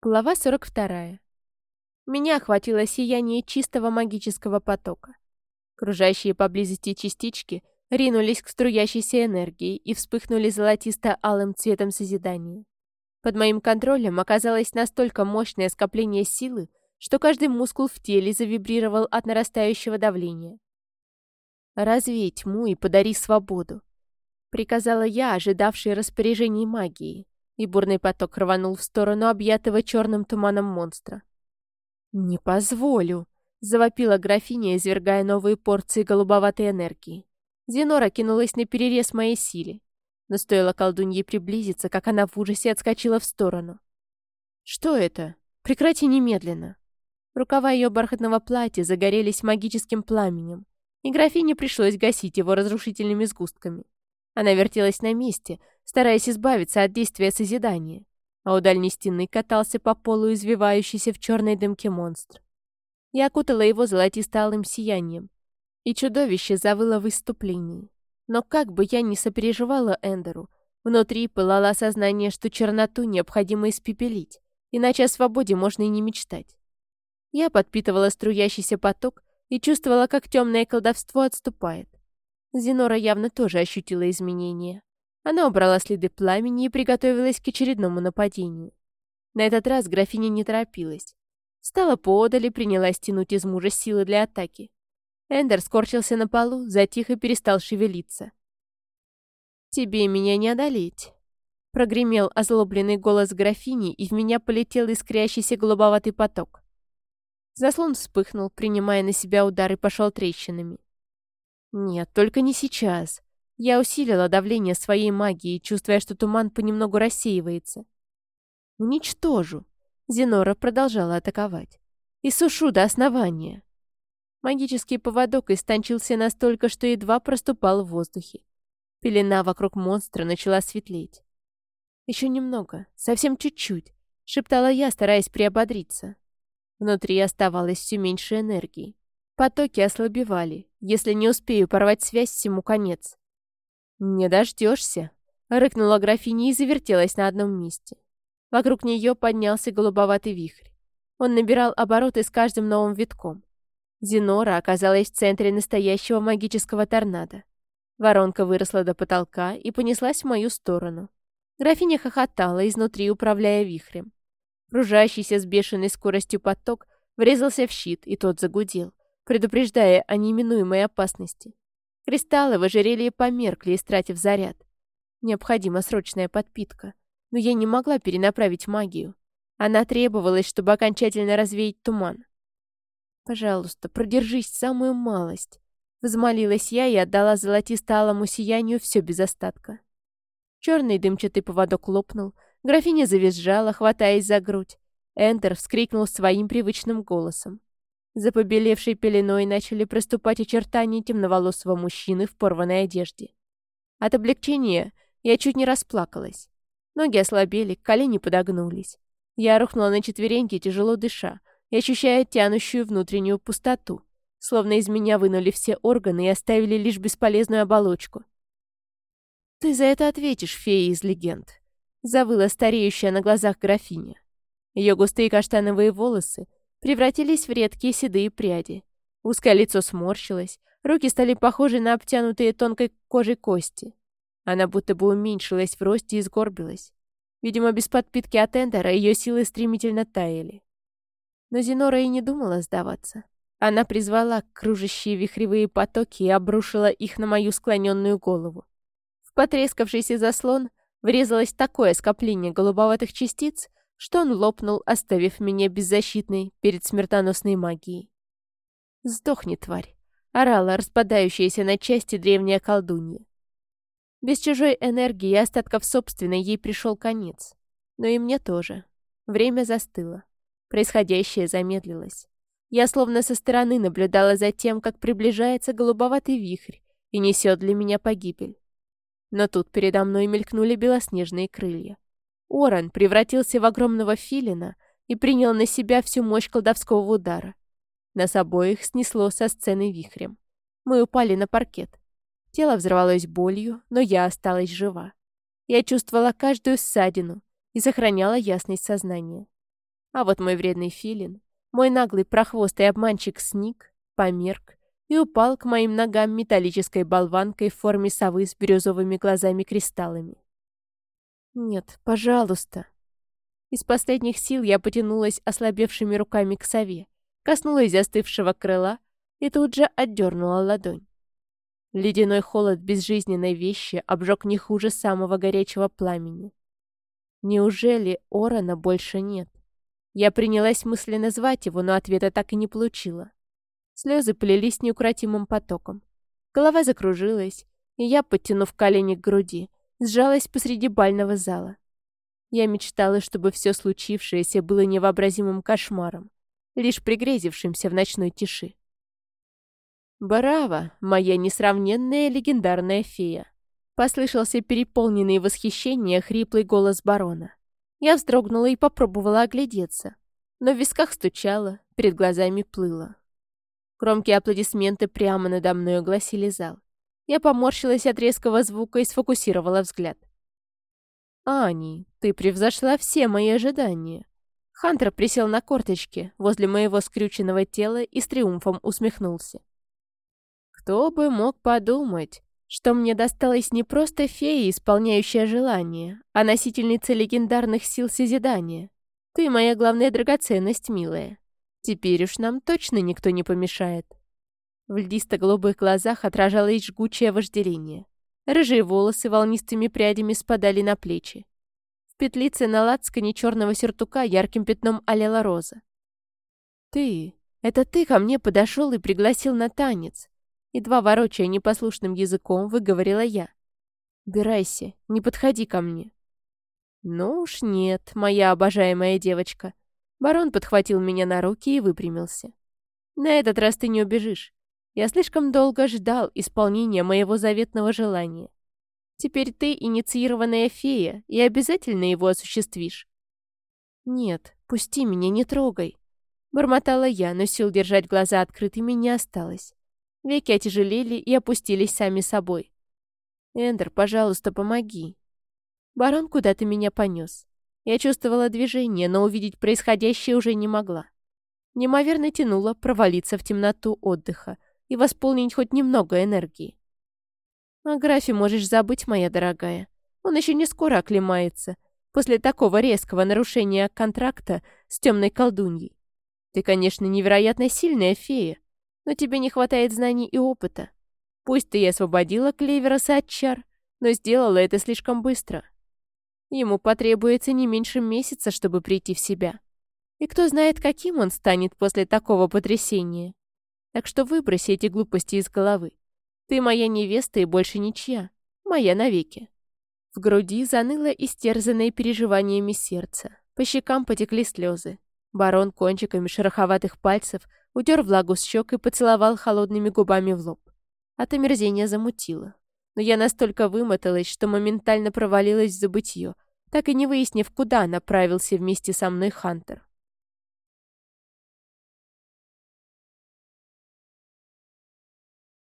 Глава 42. Меня охватило сияние чистого магического потока. Кружащие поблизости частички ринулись к струящейся энергии и вспыхнули золотисто-алым цветом созидания. Под моим контролем оказалось настолько мощное скопление силы, что каждый мускул в теле завибрировал от нарастающего давления. «Развей тьму и подари свободу», — приказала я, ожидавшей распоряжений магии и бурный поток рванул в сторону объятого черным туманом монстра. «Не позволю!» — завопила графиня, извергая новые порции голубоватой энергии. Зенора кинулась на перерез моей силе. Но стоило колдунье приблизиться, как она в ужасе отскочила в сторону. «Что это? Прекрати немедленно!» Рукава ее бархатного платья загорелись магическим пламенем, и графине пришлось гасить его разрушительными сгустками. Она вертелась на месте, стараясь избавиться от действия созидания, а у дальней стены катался по полу извивающийся в черной дымке монстр. Я окутала его золотисто-алым сиянием, и чудовище завыло в выступлении. Но как бы я ни сопереживала Эндеру, внутри пылало осознание, что черноту необходимо испепелить, иначе о свободе можно и не мечтать. Я подпитывала струящийся поток и чувствовала, как темное колдовство отступает. Зинора явно тоже ощутила изменения. Она убрала следы пламени и приготовилась к очередному нападению. На этот раз графиня не торопилась. Стала поодаль и принялась тянуть из мужа силы для атаки. Эндер скорчился на полу, затих и перестал шевелиться. «Тебе меня не одолеть», — прогремел озлобленный голос графини, и в меня полетел искрящийся голубоватый поток. Заслон вспыхнул, принимая на себя удар и пошел трещинами. Нет, только не сейчас. Я усилила давление своей магии, чувствуя, что туман понемногу рассеивается. Уничтожу. Зенора продолжала атаковать. И сушу до основания. Магический поводок истончился настолько, что едва проступал в воздухе. Пелена вокруг монстра начала светлеть. «Еще немного, совсем чуть-чуть», — шептала я, стараясь приободриться. Внутри оставалось все меньше энергии. Потоки ослабевали. Если не успею порвать связь, всему конец. «Не дождешься», — рыкнула графиня и завертелась на одном месте. Вокруг нее поднялся голубоватый вихрь. Он набирал обороты с каждым новым витком. Зинора оказалась в центре настоящего магического торнадо. Воронка выросла до потолка и понеслась в мою сторону. Графиня хохотала изнутри, управляя вихрем. Кружащийся с бешеной скоростью поток врезался в щит, и тот загудел предупреждая о неминуемой опасности. Кристаллы в ожерелье померкли, истратив заряд. Необходима срочная подпитка, но я не могла перенаправить магию. Она требовалась, чтобы окончательно развеять туман. «Пожалуйста, продержись самую малость», — взмолилась я и отдала золотисто-алому сиянию все без остатка. Черный дымчатый поводок лопнул, графиня завизжала, хватаясь за грудь. Энтер вскрикнул своим привычным голосом. За побелевшей пеленой начали проступать очертания темноволосого мужчины в порванной одежде. От облегчения я чуть не расплакалась. Ноги ослабели, колени подогнулись. Я рухнула на четвереньки, тяжело дыша, и ощущая тянущую внутреннюю пустоту, словно из меня вынули все органы и оставили лишь бесполезную оболочку. «Ты за это ответишь, фея из легенд», — завыла стареющая на глазах графиня. Ее густые каштановые волосы превратились в редкие седые пряди. Узкое лицо сморщилось, руки стали похожи на обтянутые тонкой кожей кости. Она будто бы уменьшилась в росте и сгорбилась. Видимо, без подпитки от Эндера ее силы стремительно таяли. Но Зинора и не думала сдаваться. Она призвала кружащие вихревые потоки и обрушила их на мою склоненную голову. В потрескавшийся заслон врезалось такое скопление голубоватых частиц, что он лопнул, оставив меня беззащитной перед смертоносной магией. «Сдохни, тварь!» — орала распадающаяся на части древняя колдунья. Без чужой энергии и остатков собственной ей пришел конец. Но и мне тоже. Время застыло. Происходящее замедлилось. Я словно со стороны наблюдала за тем, как приближается голубоватый вихрь и несет для меня погибель. Но тут передо мной мелькнули белоснежные крылья. Оран превратился в огромного филина и принял на себя всю мощь колдовского удара. Нас обоих снесло со сцены вихрем. Мы упали на паркет. Тело взорвалось болью, но я осталась жива. Я чувствовала каждую ссадину и сохраняла ясность сознания. А вот мой вредный филин, мой наглый прохвостый обманщик сник, померк и упал к моим ногам металлической болванкой в форме совы с бирюзовыми глазами-кристаллами. «Нет, пожалуйста». Из последних сил я потянулась ослабевшими руками к сове, коснулась застывшего крыла и тут же отдернула ладонь. Ледяной холод безжизненной вещи обжег не хуже самого горячего пламени. Неужели Орана больше нет? Я принялась мысленно звать его, но ответа так и не получила. Слезы полились неукротимым потоком. Голова закружилась, и я, подтянув колени к груди, сжалась посреди бального зала. Я мечтала, чтобы все случившееся было невообразимым кошмаром, лишь пригрезившимся в ночной тиши. «Браво, моя несравненная легендарная фея!» Послышался переполненный восхищение хриплый голос барона. Я вздрогнула и попробовала оглядеться, но в висках стучало, перед глазами плыло. Громкие аплодисменты прямо надо мной огласили зал. Я поморщилась от резкого звука и сфокусировала взгляд. «Ани, ты превзошла все мои ожидания». Хантер присел на корточки возле моего скрюченного тела и с триумфом усмехнулся. «Кто бы мог подумать, что мне досталась не просто фея, исполняющая желания, а носительница легендарных сил созидания. Ты моя главная драгоценность, милая. Теперь уж нам точно никто не помешает. В льдисто-голубых глазах отражалось жгучее вожделение. Рыжие волосы волнистыми прядями спадали на плечи. В петлице на лацкане черного сюртука ярким пятном олела роза. «Ты, это ты ко мне подошел и пригласил на танец!» Едва ворочая непослушным языком, выговорила я. «Убирайся, не подходи ко мне». «Ну уж нет, моя обожаемая девочка. Барон подхватил меня на руки и выпрямился. «На этот раз ты не убежишь. Я слишком долго ждал исполнения моего заветного желания. Теперь ты инициированная фея и обязательно его осуществишь». «Нет, пусти меня, не трогай», — бормотала я, но сил держать глаза открытыми не осталось. Веки отяжелели и опустились сами собой. «Эндер, пожалуйста, помоги». Барон куда-то меня понес. Я чувствовала движение, но увидеть происходящее уже не могла. Неимоверно тянуло провалиться в темноту отдыха и восполнить хоть немного энергии. О графе можешь забыть, моя дорогая. Он еще не скоро оклемается, после такого резкого нарушения контракта с темной колдуньей. Ты, конечно, невероятно сильная фея, но тебе не хватает знаний и опыта. Пусть ты и освободила Клевероса от чар, но сделала это слишком быстро. Ему потребуется не меньше месяца, чтобы прийти в себя. И кто знает, каким он станет после такого потрясения. Так что выброси эти глупости из головы. Ты моя невеста и больше ничья. Моя навеки. В груди заныло истерзанное переживаниями сердце. По щекам потекли слезы. Барон кончиками шероховатых пальцев утер влагу с щек и поцеловал холодными губами в лоб. От омерзения замутило но я настолько вымоталась, что моментально провалилась в забытье, так и не выяснив, куда направился вместе со мной Хантер.